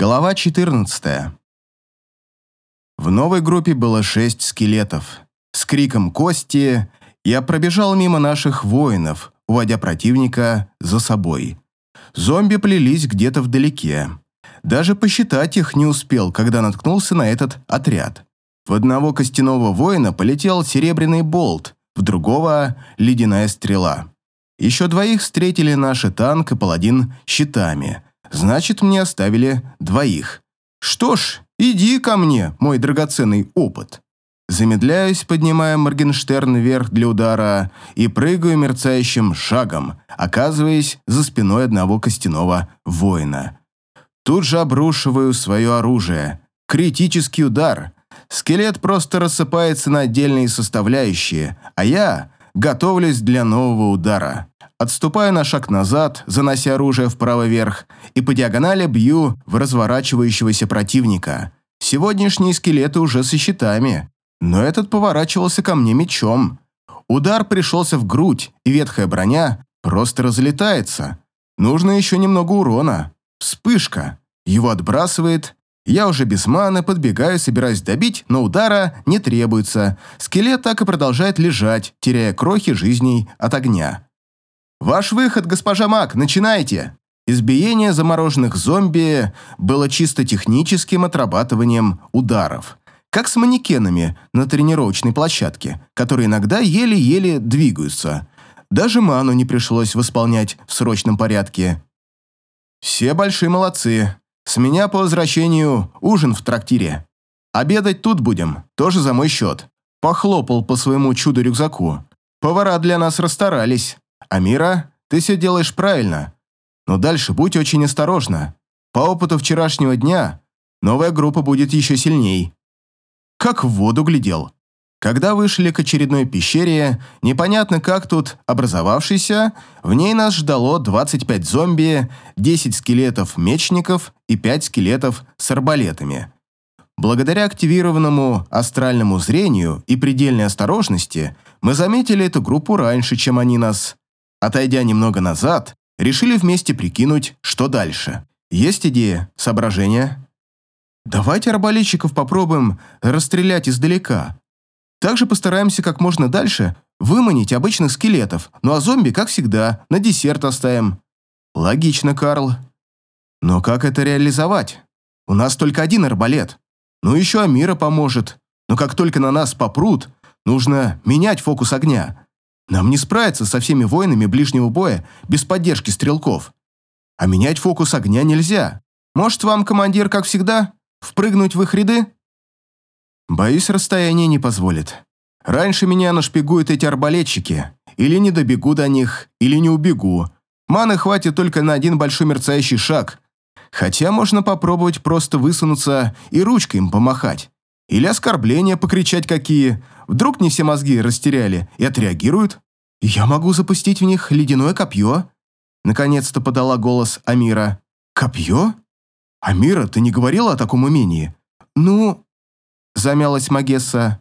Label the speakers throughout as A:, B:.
A: Глава 14. В новой группе было шесть скелетов. С криком «Кости!» я пробежал мимо наших воинов, уводя противника за собой. Зомби плелись где-то вдалеке. Даже посчитать их не успел, когда наткнулся на этот отряд. В одного костяного воина полетел серебряный болт, в другого – ледяная стрела. Еще двоих встретили наши танк и паладин щитами – Значит, мне оставили двоих. Что ж, иди ко мне, мой драгоценный опыт. Замедляюсь, поднимая Моргенштерн вверх для удара и прыгаю мерцающим шагом, оказываясь за спиной одного костяного воина. Тут же обрушиваю свое оружие. Критический удар. Скелет просто рассыпается на отдельные составляющие, а я готовлюсь для нового удара. Отступаю на шаг назад, занося оружие вправо вверх, и по диагонали бью в разворачивающегося противника. Сегодняшние скелеты уже со щитами, но этот поворачивался ко мне мечом. Удар пришелся в грудь, и ветхая броня просто разлетается. Нужно еще немного урона. Вспышка. Его отбрасывает. Я уже без маны, подбегаю, собираюсь добить, но удара не требуется. Скелет так и продолжает лежать, теряя крохи жизней от огня. «Ваш выход, госпожа Мак, начинайте!» Избиение замороженных зомби было чисто техническим отрабатыванием ударов, как с манекенами на тренировочной площадке, которые иногда еле-еле двигаются. Даже ману не пришлось восполнять в срочном порядке. «Все большие молодцы. С меня по возвращению ужин в трактире. Обедать тут будем, тоже за мой счет». Похлопал по своему чудо-рюкзаку. «Повара для нас расстарались». «Амира, ты все делаешь правильно. Но дальше будь очень осторожна. По опыту вчерашнего дня новая группа будет еще сильней». Как в воду глядел. Когда вышли к очередной пещере, непонятно как тут образовавшейся, в ней нас ждало 25 зомби, 10 скелетов-мечников и 5 скелетов с арбалетами. Благодаря активированному астральному зрению и предельной осторожности мы заметили эту группу раньше, чем они нас. Отойдя немного назад, решили вместе прикинуть, что дальше. Есть идея, соображения? Давайте арбалетчиков попробуем расстрелять издалека. Также постараемся как можно дальше выманить обычных скелетов, ну а зомби, как всегда, на десерт оставим. Логично, Карл. Но как это реализовать? У нас только один арбалет. Ну еще Амира поможет. Но как только на нас попрут, нужно менять фокус огня. Нам не справиться со всеми воинами ближнего боя без поддержки стрелков. А менять фокус огня нельзя. Может, вам, командир, как всегда, впрыгнуть в их ряды? Боюсь, расстояние не позволит. Раньше меня нашпигуют эти арбалетчики. Или не добегу до них, или не убегу. Маны хватит только на один большой мерцающий шаг. Хотя можно попробовать просто высунуться и ручкой им помахать. Или оскорбления покричать какие. Вдруг не все мозги растеряли и отреагируют? Я могу запустить в них ледяное копье. Наконец-то подала голос Амира. Копье? Амира, ты не говорила о таком умении? Ну... Замялась Магесса.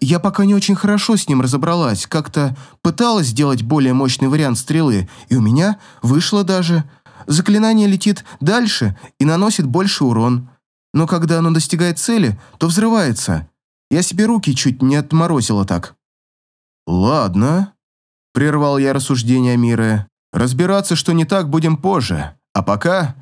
A: Я пока не очень хорошо с ним разобралась. Как-то пыталась сделать более мощный вариант стрелы, и у меня вышло даже. Заклинание летит дальше и наносит больше урон но когда оно достигает цели, то взрывается. Я себе руки чуть не отморозила так». «Ладно», — прервал я рассуждения Миры. «Разбираться, что не так, будем позже. А пока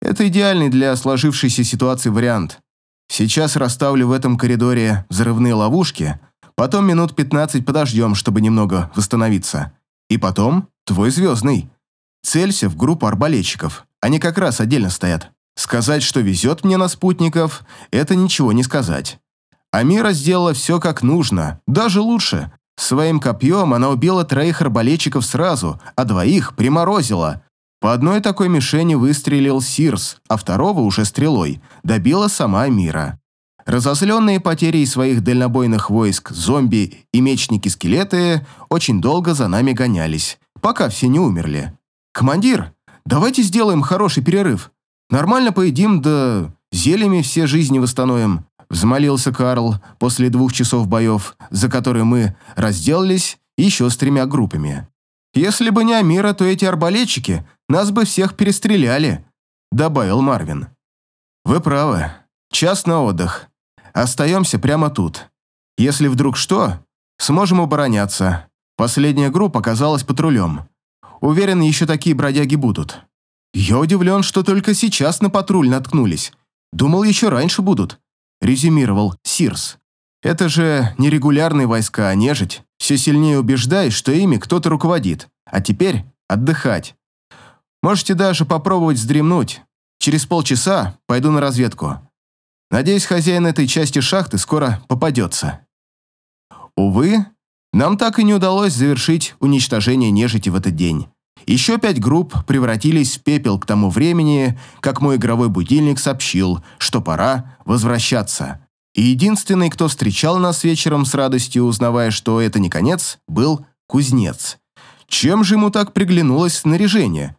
A: это идеальный для сложившейся ситуации вариант. Сейчас расставлю в этом коридоре взрывные ловушки, потом минут 15 подождем, чтобы немного восстановиться. И потом твой звездный. Целься в группу арбалетчиков. Они как раз отдельно стоят. Сказать, что везет мне на спутников, это ничего не сказать. Амира сделала все как нужно, даже лучше. Своим копьем она убила троих арбалетчиков сразу, а двоих приморозила. По одной такой мишени выстрелил Сирс, а второго уже стрелой добила сама Амира. Разозленные потерей своих дальнобойных войск зомби и мечники-скелеты очень долго за нами гонялись, пока все не умерли. «Командир, давайте сделаем хороший перерыв. Нормально поедим, да зельями все жизни восстановим», взмолился Карл после двух часов боев, за которые мы разделались еще с тремя группами. «Если бы не Амира, то эти арбалетчики нас бы всех перестреляли», добавил Марвин. Вы правы. Час на отдых. Остаемся прямо тут. Если вдруг что, сможем обороняться. Последняя группа оказалась патрулем. Уверен, еще такие бродяги будут. Я удивлен, что только сейчас на патруль наткнулись. Думал, еще раньше будут, резюмировал Сирс. Это же не регулярные войска, а нежить. Все сильнее убеждаюсь, что ими кто-то руководит. А теперь отдыхать. Можете даже попробовать вздремнуть. Через полчаса пойду на разведку. Надеюсь, хозяин этой части шахты скоро попадется. Увы, нам так и не удалось завершить уничтожение нежити в этот день. Еще пять групп превратились в пепел к тому времени, как мой игровой будильник сообщил, что пора возвращаться. И единственный, кто встречал нас вечером с радостью, узнавая, что это не конец, был кузнец. Чем же ему так приглянулось снаряжение?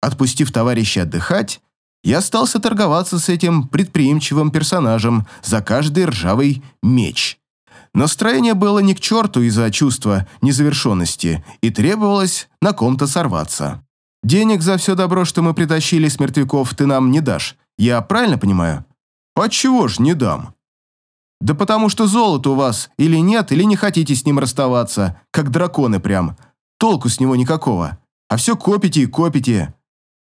A: Отпустив товарища отдыхать, я остался торговаться с этим предприимчивым персонажем за каждый ржавый меч. Настроение было не к черту из-за чувства незавершенности и требовалось на ком-то сорваться. «Денег за все добро, что мы притащили с мертвяков, ты нам не дашь. Я правильно понимаю?» «Отчего ж не дам?» «Да потому что золото у вас или нет, или не хотите с ним расставаться, как драконы прям. Толку с него никакого. А все копите и копите.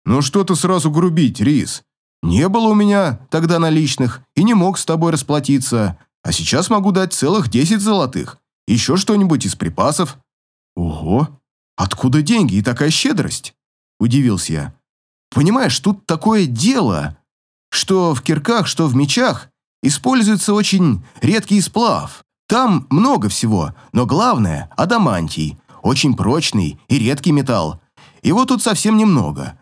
A: «Ну что ты сразу грубить, Рис? Не было у меня тогда наличных и не мог с тобой расплатиться, а сейчас могу дать целых десять золотых. Еще что-нибудь из припасов». «Ого! Откуда деньги и такая щедрость?» – удивился я. «Понимаешь, тут такое дело, что в кирках, что в мечах используется очень редкий сплав. Там много всего, но главное – адамантий, очень прочный и редкий металл. Его тут совсем немного»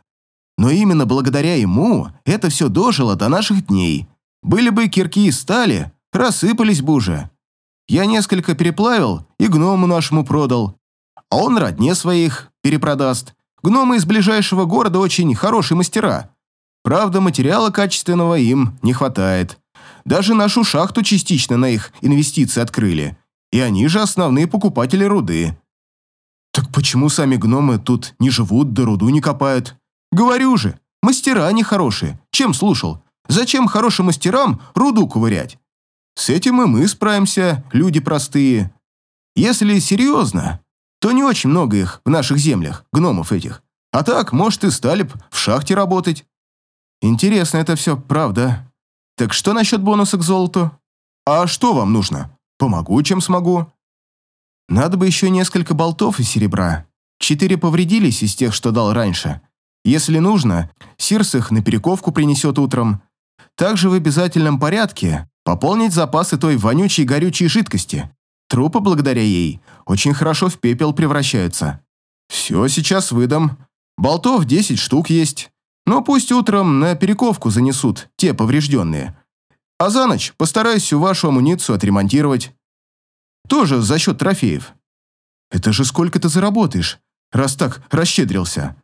A: Но именно благодаря ему это все дожило до наших дней. Были бы кирки из стали, рассыпались бы уже. Я несколько переплавил и гному нашему продал. А он родне своих перепродаст. Гномы из ближайшего города очень хорошие мастера. Правда, материала качественного им не хватает. Даже нашу шахту частично на их инвестиции открыли. И они же основные покупатели руды. Так почему сами гномы тут не живут, да руду не копают? Говорю же, мастера они хорошие. Чем слушал? Зачем хорошим мастерам руду ковырять? С этим и мы справимся, люди простые. Если серьезно, то не очень много их в наших землях, гномов этих. А так, может, и стали б в шахте работать. Интересно это все, правда. Так что насчет бонуса к золоту? А что вам нужно? Помогу, чем смогу. Надо бы еще несколько болтов из серебра. Четыре повредились из тех, что дал раньше. Если нужно, Сирс их на перековку принесет утром. Также в обязательном порядке пополнить запасы той вонючей горючей жидкости. Трупы, благодаря ей, очень хорошо в пепел превращаются. Все сейчас выдам. Болтов 10 штук есть. Но пусть утром на перековку занесут те поврежденные. А за ночь постараюсь всю вашу амуницию отремонтировать. Тоже за счет трофеев. Это же сколько ты заработаешь, раз так расщедрился.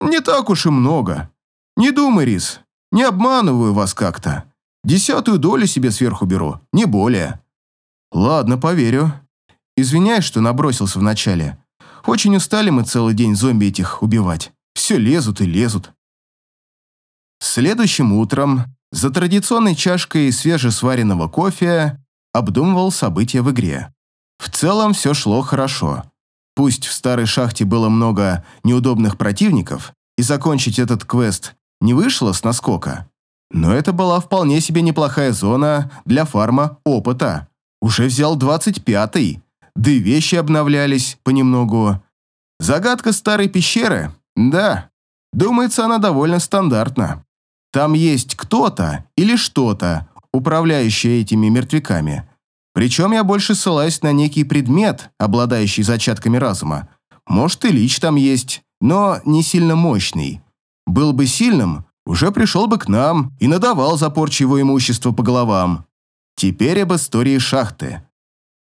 A: Не так уж и много. Не думай, Рис, не обманываю вас как-то. Десятую долю себе сверху беру, не более. Ладно, поверю. Извиняюсь, что набросился вначале. Очень устали мы целый день зомби этих убивать. Все лезут и лезут. Следующим утром, за традиционной чашкой свежесваренного кофе, обдумывал события в игре. В целом все шло хорошо. Пусть в старой шахте было много неудобных противников, и закончить этот квест не вышло с наскока, но это была вполне себе неплохая зона для фарма опыта. Уже взял 25-й, да и вещи обновлялись понемногу. Загадка старой пещеры? Да, думается, она довольно стандартна. Там есть кто-то или что-то, управляющее этими мертвяками. Причем я больше ссылаюсь на некий предмет, обладающий зачатками разума. Может, и лич там есть, но не сильно мощный. Был бы сильным, уже пришел бы к нам и надавал за порчу имущества по головам. Теперь об истории шахты.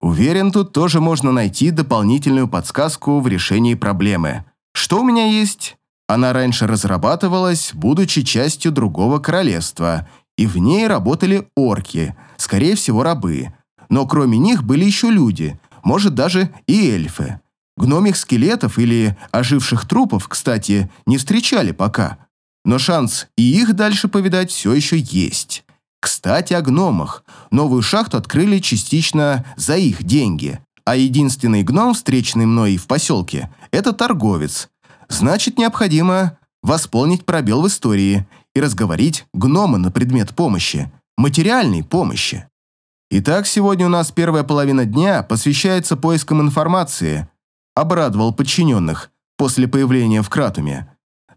A: Уверен, тут тоже можно найти дополнительную подсказку в решении проблемы. Что у меня есть? Она раньше разрабатывалась, будучи частью другого королевства, и в ней работали орки, скорее всего, рабы – но кроме них были еще люди, может даже и эльфы. Гномих скелетов или оживших трупов, кстати, не встречали пока. но шанс и их дальше повидать все еще есть. Кстати, о гномах. Новую шахту открыли частично за их деньги, а единственный гном, встреченный мной в поселке, это торговец. Значит, необходимо восполнить пробел в истории и разговорить гнома на предмет помощи, материальной помощи. Итак, сегодня у нас первая половина дня посвящается поискам информации. Обрадовал подчиненных после появления в Кратуме.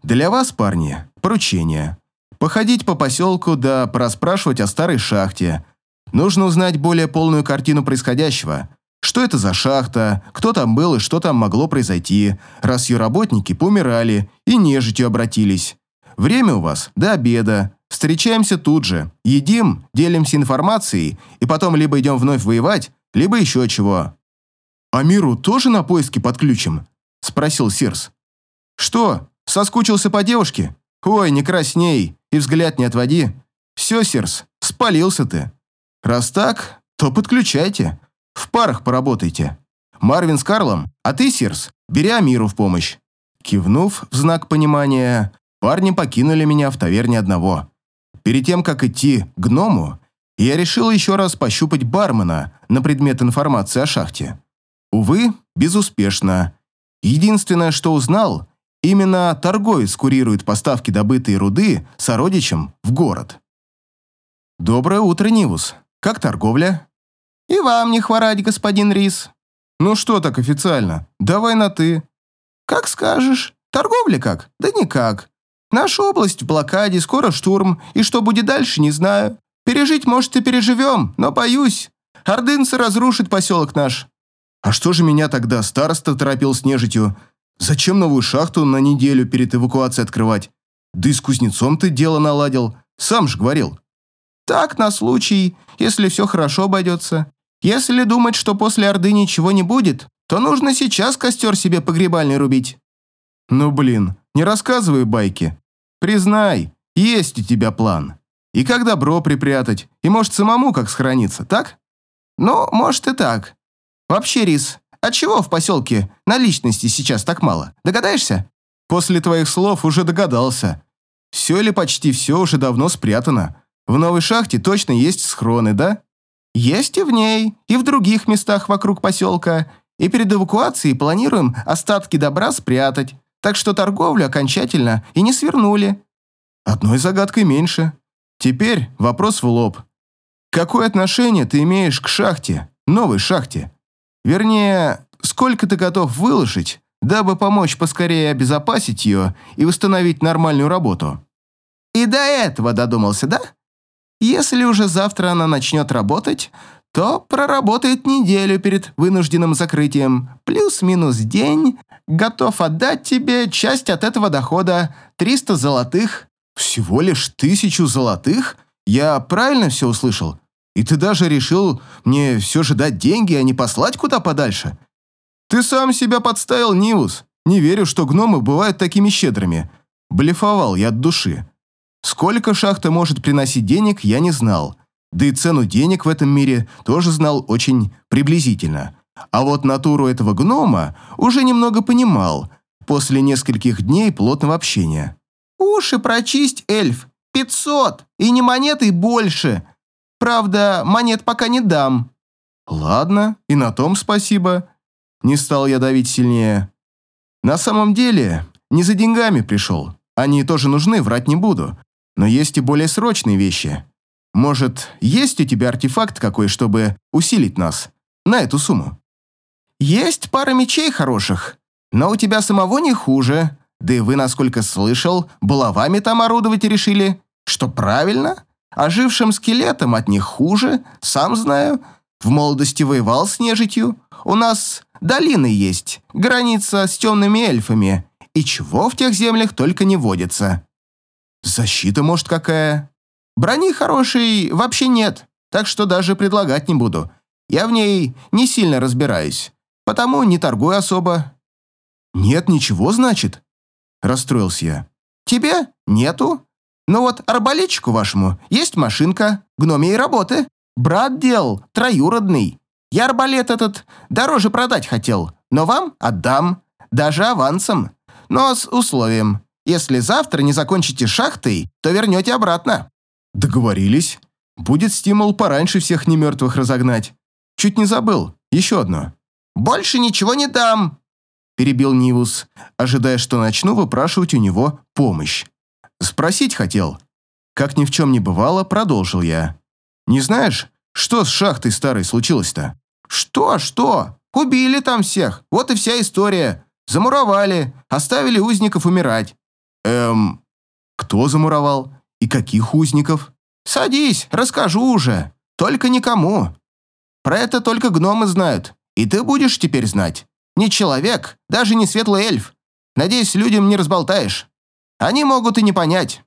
A: Для вас, парни, поручение. Походить по поселку да проспрашивать о старой шахте. Нужно узнать более полную картину происходящего. Что это за шахта, кто там был и что там могло произойти, раз ее работники помирали и нежитью обратились. Время у вас до обеда. Встречаемся тут же, едим, делимся информацией и потом либо идем вновь воевать, либо еще чего. «А миру тоже на поиски подключим?» – спросил Сирс. «Что, соскучился по девушке? Ой, не красней и взгляд не отводи. Все, Сирс, спалился ты. Раз так, то подключайте. В парах поработайте. Марвин с Карлом, а ты, Сирс, бери Амиру в помощь». Кивнув в знак понимания, парни покинули меня в таверне одного. Перед тем, как идти к гному, я решил еще раз пощупать бармена на предмет информации о шахте. Увы, безуспешно. Единственное, что узнал, именно торговец курирует поставки добытой руды сородичам в город. «Доброе утро, Нивус. Как торговля?»
B: «И вам не хворать, господин Рис».
A: «Ну что так официально? Давай на «ты».
B: «Как скажешь. Торговля как? Да никак. Наша область в блокаде, скоро штурм, и что будет дальше, не знаю. Пережить, может, и переживем, но боюсь. Ордынцы разрушат поселок наш».
A: «А что же меня тогда староста торопил с нежитью? Зачем новую шахту на неделю перед эвакуацией открывать? Да и с кузнецом ты дело наладил, сам же говорил».
B: «Так, на случай, если все хорошо обойдется. Если думать, что после Орды ничего не будет, то нужно сейчас костер себе погребальный рубить».
A: «Ну блин, не рассказывай байки. Признай, есть у тебя план. И как добро припрятать, и может самому как сохраниться, так?»
B: «Ну, может и так. Вообще, Рис, а чего в поселке наличности сейчас так мало? Догадаешься?»
A: «После твоих слов уже догадался. Все или почти все уже давно спрятано. В новой шахте точно есть схроны, да?»
B: «Есть и в ней, и в других местах вокруг поселка. И перед эвакуацией планируем остатки добра спрятать, так что торговлю окончательно и не свернули».
A: «Одной загадкой меньше. Теперь вопрос в лоб. Какое отношение ты имеешь к шахте, новой шахте? Вернее, сколько ты готов выложить, дабы помочь поскорее обезопасить ее и восстановить нормальную работу?»
B: «И до этого додумался, да? Если уже завтра она начнет работать, то проработает неделю перед вынужденным закрытием, плюс-минус день, готов отдать тебе часть от этого дохода, 300 золотых».
A: «Всего лишь тысячу золотых? Я правильно все услышал? И ты даже решил мне все же дать деньги, а не послать куда подальше? Ты сам себя подставил, Нивус. Не верю, что гномы бывают такими щедрыми. Блефовал я от души. Сколько шахта может приносить денег, я не знал. Да и цену денег в этом мире тоже знал очень приблизительно. А вот натуру этого гнома уже немного понимал после нескольких дней плотного общения.
B: «Уши прочисть, эльф! Пятьсот! И не монеты больше! Правда, монет пока не дам».
A: «Ладно, и на том спасибо». Не стал я давить сильнее. «На самом деле, не за деньгами пришел. Они тоже нужны, врать не буду. Но есть и более срочные вещи. Может, есть у тебя артефакт какой, чтобы усилить нас на эту сумму?»
B: «Есть пара мечей хороших, но у тебя самого не хуже. Да и вы, насколько слышал, булавами там орудовать решили. Что правильно? Ожившим скелетом от них хуже, сам знаю. В молодости воевал с нежитью. У нас долины есть, граница с темными эльфами. И чего в тех землях только не водится.
A: Защита, может, какая?
B: Брони хорошей вообще нет, так что даже предлагать не буду. Я в ней не сильно разбираюсь потому не торгую особо».
A: «Нет ничего, значит?» – расстроился я.
B: «Тебе? Нету. Но вот арбалетчику вашему есть машинка, гномии работы. Брат делал, троюродный. Я арбалет этот дороже продать хотел, но вам отдам, даже авансом, но с условием. Если завтра не закончите шахтой, то вернете обратно».
A: «Договорились. Будет стимул пораньше всех немертвых разогнать. Чуть не забыл. Еще одно».
B: «Больше ничего не дам», – перебил Нивус, ожидая, что начну выпрашивать у него помощь.
A: «Спросить хотел». Как ни в чем не бывало, продолжил я. «Не знаешь, что с шахтой старой случилось-то?»
B: «Что, что? Убили там всех. Вот и вся история. Замуровали, оставили узников умирать».
A: «Эм, кто замуровал? И каких узников?»
B: «Садись, расскажу уже. Только никому. Про это только гномы знают. И ты будешь теперь знать. Не человек, даже не светлый эльф. Надеюсь, людям не разболтаешь. Они могут и не понять.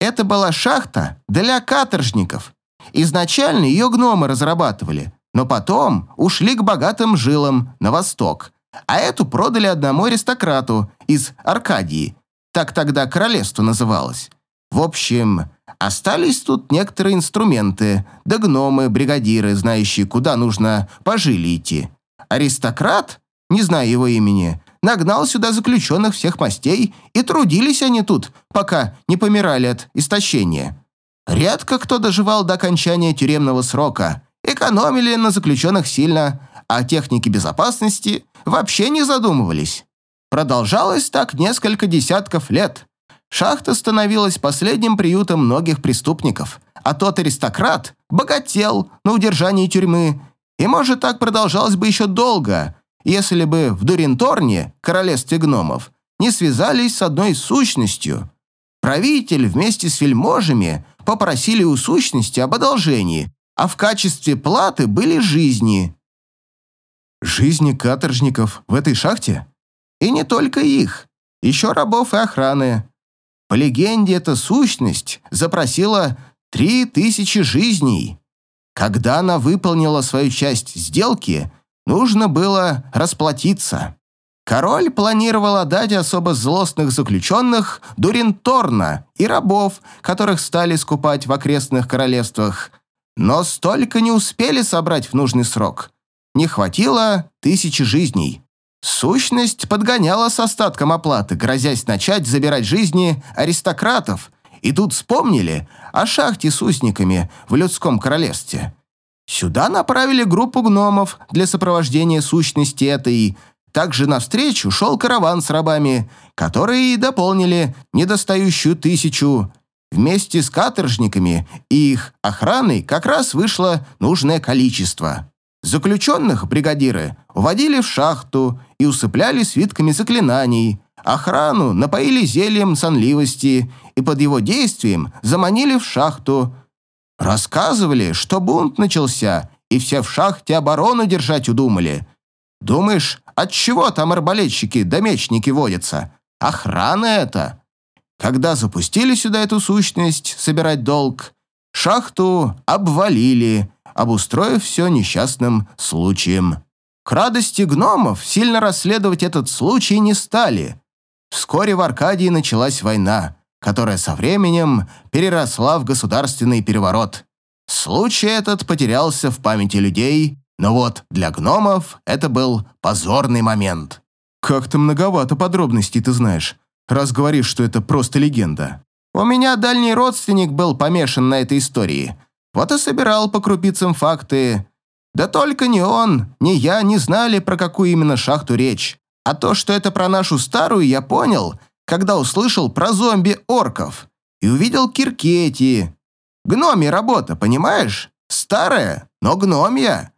B: Это была шахта для каторжников. Изначально ее гномы разрабатывали, но потом ушли к богатым жилам на восток, а эту продали одному аристократу из Аркадии. Так тогда королевство называлось. В общем, остались тут некоторые инструменты, да гномы, бригадиры, знающие, куда нужно по жиле идти. Аристократ, не знаю его имени, нагнал сюда заключенных всех мастей, и трудились они тут, пока не помирали от истощения. Редко кто доживал до окончания тюремного срока, экономили на заключенных сильно, а техники безопасности вообще не задумывались. Продолжалось так несколько десятков лет – Шахта становилась последним приютом многих преступников, а тот аристократ богател на удержании тюрьмы, и, может, так продолжалось бы еще долго, если бы в Дуринторне, королевстве гномов, не связались с одной сущностью. Правитель вместе с вельможами попросили у сущности об одолжении, а в качестве платы были жизни.
A: Жизни каторжников в этой шахте?
B: И не только их, еще рабов и охраны. По легенде, эта сущность запросила три тысячи жизней. Когда она выполнила свою часть сделки, нужно было расплатиться. Король планировал отдать особо злостных заключенных Дуринторна и рабов, которых стали скупать в окрестных королевствах. Но столько не успели собрать в нужный срок. Не хватило тысячи жизней. Сущность подгоняла с остатком оплаты, грозясь начать забирать жизни аристократов, и тут вспомнили о шахте с узниками в людском королевстве. Сюда направили группу гномов для сопровождения сущности этой. Также навстречу шел караван с рабами, которые и дополнили недостающую тысячу. Вместе с каторжниками и их охраной как раз вышло нужное количество. Заключенных бригадиры уводили в шахту и усыпляли свитками заклинаний, охрану напоили зельем сонливости и под его действием заманили в шахту. Рассказывали, что бунт начался, и все в шахте оборону держать удумали. Думаешь, от чего там арбалетчики да мечники водятся? Охрана это. Когда запустили сюда эту сущность собирать долг, шахту обвалили – обустроив все несчастным случаем. К радости гномов сильно расследовать этот случай не стали. Вскоре в Аркадии началась война, которая со временем переросла в государственный переворот. Случай этот потерялся в памяти людей, но вот для гномов это был позорный момент.
A: «Как-то многовато подробностей ты знаешь, раз говоришь, что это просто легенда».
B: «У меня дальний родственник был помешан на этой истории», вот и собирал по крупицам факты. Да только ни он, ни я не знали, про какую именно шахту речь. А то, что это про нашу старую, я понял, когда услышал про зомби-орков и увидел киркети. Гномия работа, понимаешь? Старая, но гномья.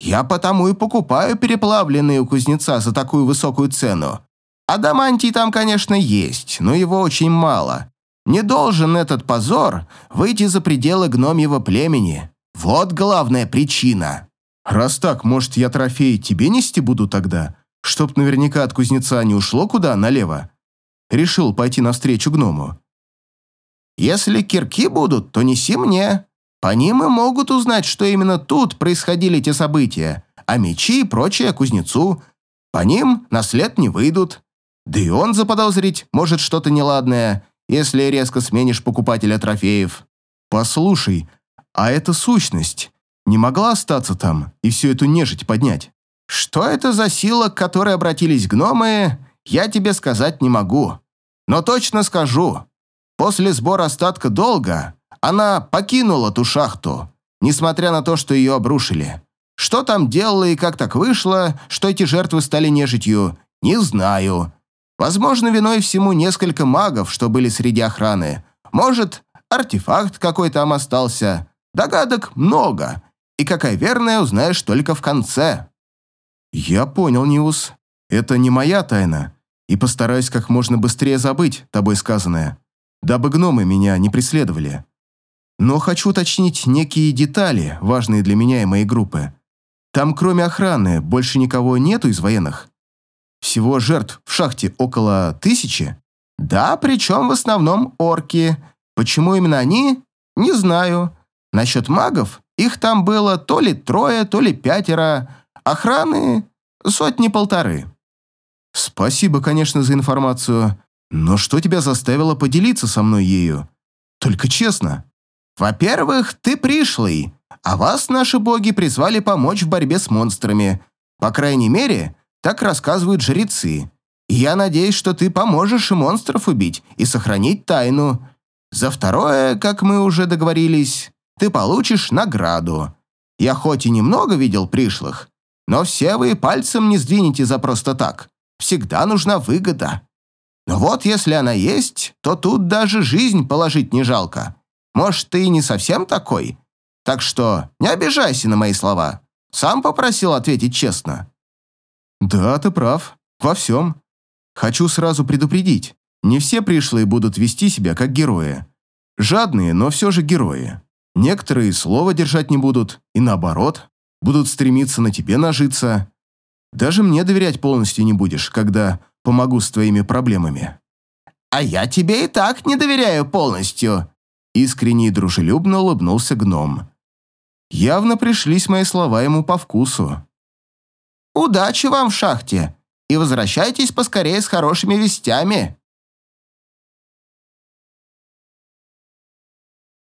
B: Я потому и покупаю переплавленные у кузнеца за такую высокую цену. Адамантий там, конечно, есть, но его очень мало. Не должен этот позор выйти за пределы гномьего племени. Вот главная причина.
A: Раз так, может, я трофеи тебе нести буду тогда? Чтоб наверняка от кузнеца не ушло куда налево. Решил пойти навстречу гному.
B: Если кирки будут, то неси мне. По ним и могут узнать, что именно тут происходили те события, а мечи и прочее кузнецу. По ним на след не выйдут. Да и он заподозрить может что-то неладное, если резко сменишь покупателя трофеев.
A: Послушай, а эта сущность не могла остаться там и всю эту нежить поднять?
B: Что это за сила, к которой обратились гномы, я тебе сказать не могу. Но точно скажу, после сбора остатка долга она покинула ту шахту, несмотря на то, что ее обрушили. Что там делала и как так вышло, что эти жертвы стали нежитью, не знаю. Возможно, виной всему несколько магов, что были среди охраны. Может, артефакт какой там остался. Догадок много. И какая верная, узнаешь только в конце.
A: Я понял, Ниус. Это не моя тайна. И постараюсь как можно быстрее забыть тобой сказанное, дабы гномы меня не преследовали. Но хочу уточнить некие детали, важные для меня и моей группы. Там, кроме охраны, больше никого нету из военных? Всего жертв в шахте около тысячи?
B: Да, причем в основном орки. Почему именно они? Не знаю. Насчет магов, их там было то ли трое, то ли пятеро. Охраны сотни-полторы.
A: Спасибо, конечно, за информацию. Но что тебя заставило поделиться со мной ею? Только честно.
B: Во-первых, ты пришлый, а вас наши боги призвали помочь в борьбе с монстрами. По крайней мере, так рассказывают жрецы. Я надеюсь, что ты поможешь и монстров убить, и сохранить тайну. За второе, как мы уже договорились, ты получишь награду. Я хоть и немного видел пришлых, но все вы пальцем не сдвинете за просто так. Всегда нужна выгода. Но вот если она есть, то тут даже жизнь положить не жалко. Может, ты и не совсем такой. Так что не обижайся на мои слова. Сам попросил ответить честно.
A: Да, ты прав. Во всем. Хочу сразу предупредить. Не все пришлые будут вести себя как герои. Жадные, но все же герои. Некоторые слова держать не будут, и наоборот, будут стремиться на тебе нажиться. Даже мне доверять полностью не будешь, когда помогу с твоими проблемами.
B: А я тебе и так не доверяю полностью,
A: Искренне и дружелюбно улыбнулся гном. Явно пришлись мои слова ему по вкусу.
B: «Удачи вам в шахте, и возвращайтесь поскорее с хорошими вестями!»